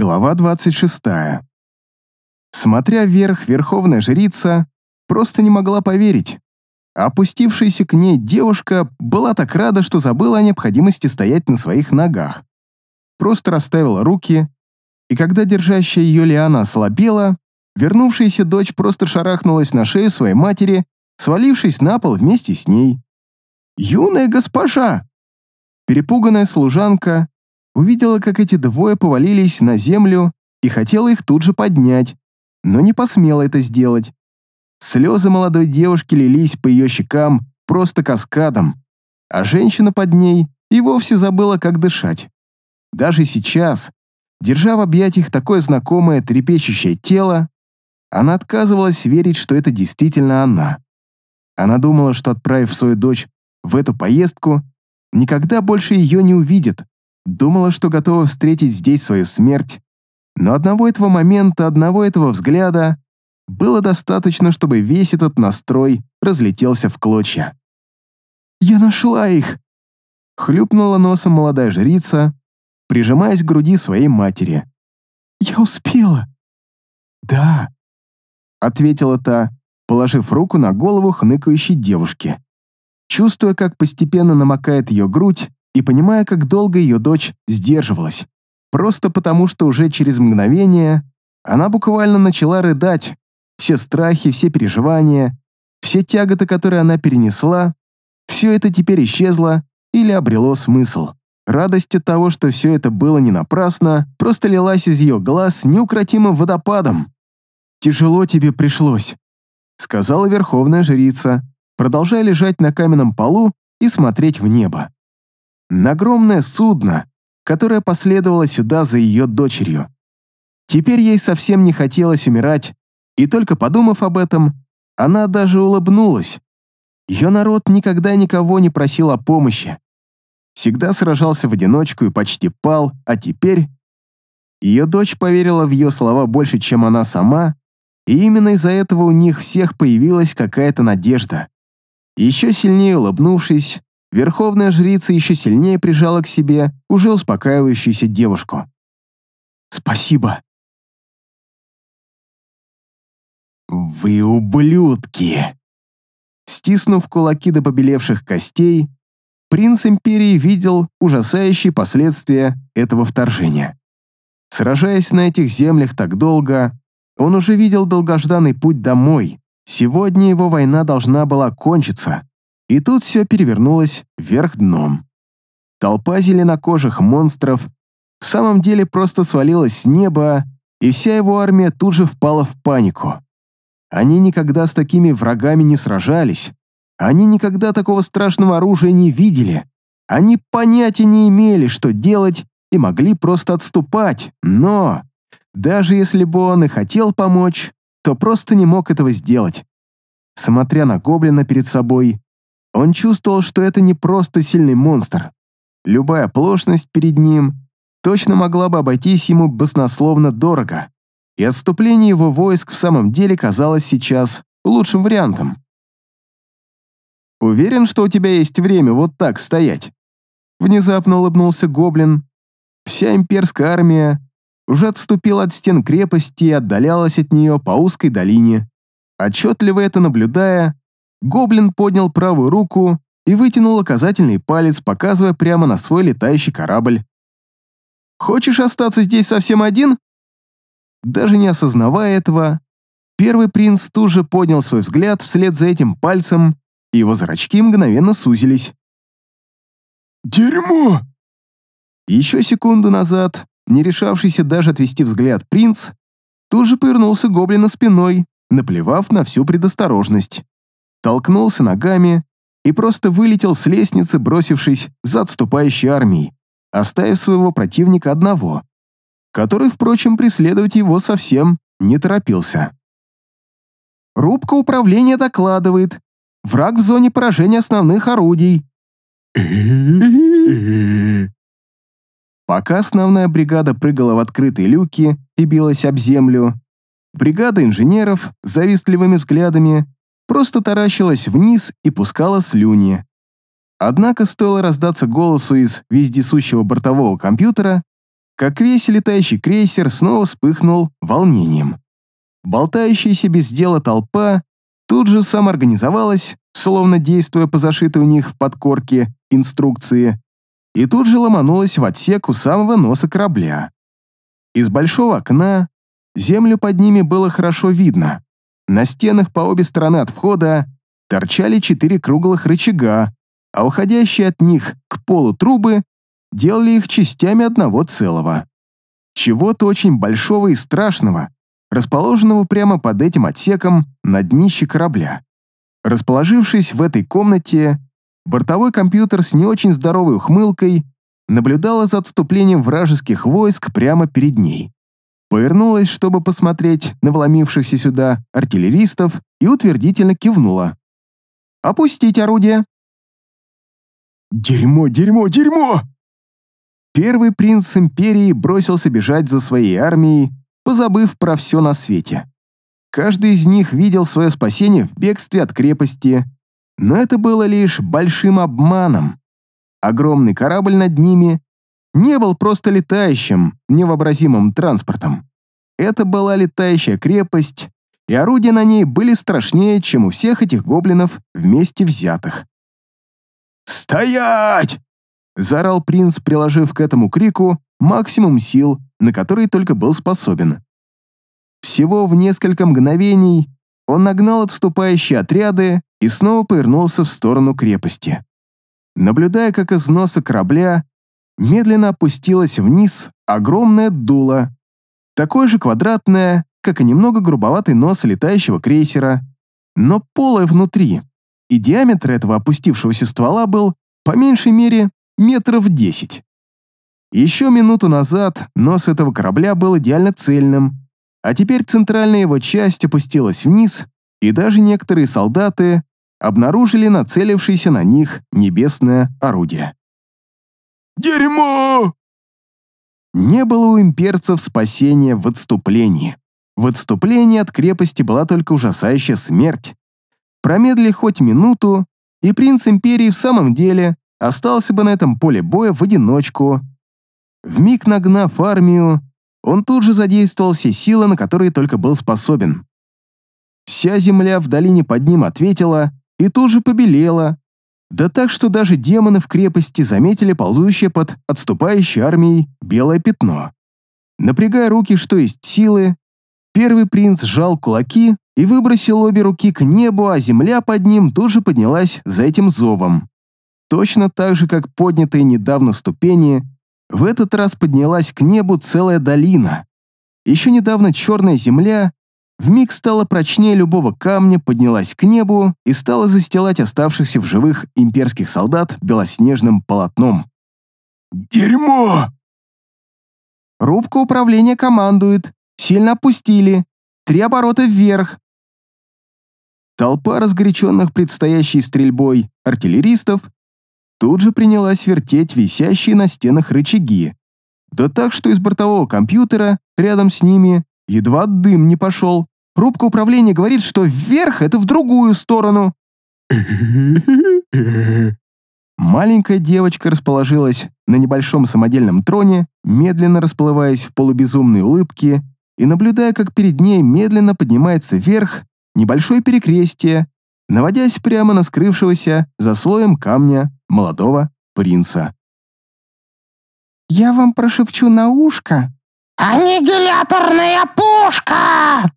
Глава 26. Смотря вверх, верховная жрица просто не могла поверить. Опустившаяся к ней девушка была так рада, что забыла о необходимости стоять на своих ногах. Просто расставила руки, и когда держащая ее лиана ослабела, вернувшаяся дочь просто шарахнулась на шею своей матери, свалившись на пол вместе с ней. «Юная госпожа!» Перепуганная служанка увидела, как эти двое повалились на землю и хотела их тут же поднять, но не посмела это сделать. Слезы молодой девушки лились по ее щекам просто каскадом, а женщина под ней и вовсе забыла, как дышать. Даже сейчас, держа в объятиях такое знакомое трепещущее тело, она отказывалась верить, что это действительно она. Она думала, что, отправив свою дочь в эту поездку, никогда больше ее не увидит, Думала, что готова встретить здесь свою смерть, но одного этого момента, одного этого взгляда было достаточно, чтобы весь этот настрой разлетелся в клочья. «Я нашла их!» — хлюпнула носом молодая жрица, прижимаясь к груди своей матери. «Я успела!» «Да», — ответила та, положив руку на голову хныкающей девушки. Чувствуя, как постепенно намокает ее грудь, и понимая, как долго ее дочь сдерживалась. Просто потому, что уже через мгновение она буквально начала рыдать. Все страхи, все переживания, все тяготы, которые она перенесла, все это теперь исчезло или обрело смысл. Радость от того, что все это было не напрасно, просто лилась из ее глаз неукротимым водопадом. «Тяжело тебе пришлось», — сказала верховная жрица, продолжая лежать на каменном полу и смотреть в небо на огромное судно, которое последовало сюда за ее дочерью. Теперь ей совсем не хотелось умирать, и только подумав об этом, она даже улыбнулась. Ее народ никогда никого не просил о помощи. Всегда сражался в одиночку и почти пал, а теперь... Ее дочь поверила в ее слова больше, чем она сама, и именно из-за этого у них всех появилась какая-то надежда. Еще сильнее улыбнувшись, Верховная жрица еще сильнее прижала к себе уже успокаивающуюся девушку. «Спасибо». «Вы ублюдки!» Стиснув кулаки до побелевших костей, принц Империи видел ужасающие последствия этого вторжения. Сражаясь на этих землях так долго, он уже видел долгожданный путь домой. Сегодня его война должна была кончиться. И тут все перевернулось вверх дном. Толпа зеленокожих монстров в самом деле просто свалилась с неба, и вся его армия тут же впала в панику. Они никогда с такими врагами не сражались, они никогда такого страшного оружия не видели, они понятия не имели, что делать, и могли просто отступать, но даже если бы он и хотел помочь, то просто не мог этого сделать. Смотря на гоблина перед собой, он чувствовал, что это не просто сильный монстр. Любая оплошность перед ним точно могла бы обойтись ему баснословно дорого, и отступление его войск в самом деле казалось сейчас лучшим вариантом. «Уверен, что у тебя есть время вот так стоять?» Внезапно улыбнулся Гоблин. Вся имперская армия уже отступила от стен крепости и отдалялась от нее по узкой долине. Отчетливо это наблюдая, Гоблин поднял правую руку и вытянул указательный палец, показывая прямо на свой летающий корабль. «Хочешь остаться здесь совсем один?» Даже не осознавая этого, первый принц тут же поднял свой взгляд вслед за этим пальцем, и его зрачки мгновенно сузились. «Дерьмо!» Еще секунду назад, не решавшийся даже отвести взгляд принц, тут же повернулся гоблина спиной, наплевав на всю предосторожность толкнулся ногами и просто вылетел с лестницы, бросившись за отступающей армией, оставив своего противника одного, который, впрочем, преследовать его совсем не торопился. Рубка управления докладывает. Враг в зоне поражения основных орудий. Пока основная бригада прыгала в открытые люки и билась об землю, бригада инженеров завистливыми взглядами просто таращилась вниз и пускала слюни. Однако стоило раздаться голосу из вездесущего бортового компьютера, как весь летающий крейсер снова вспыхнул волнением. Болтающаяся без дела толпа тут же самоорганизовалась, словно действуя по зашитой у них в подкорке инструкции, и тут же ломанулась в отсек у самого носа корабля. Из большого окна землю под ними было хорошо видно. На стенах по обе стороны от входа торчали четыре круглых рычага, а уходящие от них к полу трубы делали их частями одного целого. Чего-то очень большого и страшного, расположенного прямо под этим отсеком на днище корабля. Расположившись в этой комнате, бортовой компьютер с не очень здоровой ухмылкой наблюдала за отступлением вражеских войск прямо перед ней. Повернулась, чтобы посмотреть на вломившихся сюда артиллеристов, и утвердительно кивнула. «Опустить орудие!» «Дерьмо, дерьмо, дерьмо!» Первый принц империи бросился бежать за своей армией, позабыв про все на свете. Каждый из них видел свое спасение в бегстве от крепости, но это было лишь большим обманом. Огромный корабль над ними не был просто летающим, невообразимым транспортом. Это была летающая крепость, и орудия на ней были страшнее, чем у всех этих гоблинов вместе взятых. «Стоять!» — заорал принц, приложив к этому крику максимум сил, на который только был способен. Всего в несколько мгновений он нагнал отступающие отряды и снова повернулся в сторону крепости. Наблюдая, как из носа корабля медленно опустилась вниз огромное дуло, такое же квадратное, как и немного грубоватый нос летающего крейсера, но полое внутри, и диаметр этого опустившегося ствола был, по меньшей мере, метров десять. Еще минуту назад нос этого корабля был идеально цельным, а теперь центральная его часть опустилась вниз, и даже некоторые солдаты обнаружили нацелившееся на них небесное орудие. «Дерьмо!» Не было у имперцев спасения в отступлении. В отступлении от крепости была только ужасающая смерть. Промедли хоть минуту, и принц империи в самом деле остался бы на этом поле боя в одиночку. Вмиг нагнав армию, он тут же задействовал все силы, на которые только был способен. Вся земля в долине под ним ответила и тут же побелела, да так, что даже демоны в крепости заметили ползущее под отступающей армией белое пятно. Напрягая руки, что есть силы, первый принц сжал кулаки и выбросил обе руки к небу, а земля под ним тут же поднялась за этим зовом. Точно так же, как поднятые недавно ступени, в этот раз поднялась к небу целая долина. Еще недавно черная земля вмиг стала прочнее любого камня, поднялась к небу и стала застилать оставшихся в живых имперских солдат белоснежным полотном. «Дерьмо!» Рубка управления командует. Сильно опустили. Три оборота вверх. Толпа разгоряченных предстоящей стрельбой артиллеристов тут же принялась вертеть висящие на стенах рычаги. Да так, что из бортового компьютера рядом с ними едва дым не пошел. Рубка управления говорит, что вверх — это в другую сторону. Маленькая девочка расположилась на небольшом самодельном троне, медленно расплываясь в полубезумной улыбке и наблюдая, как перед ней медленно поднимается вверх небольшое перекрестие, наводясь прямо на скрывшегося за слоем камня молодого принца. «Я вам прошепчу на ушко». «Аннигиляторная пушка!»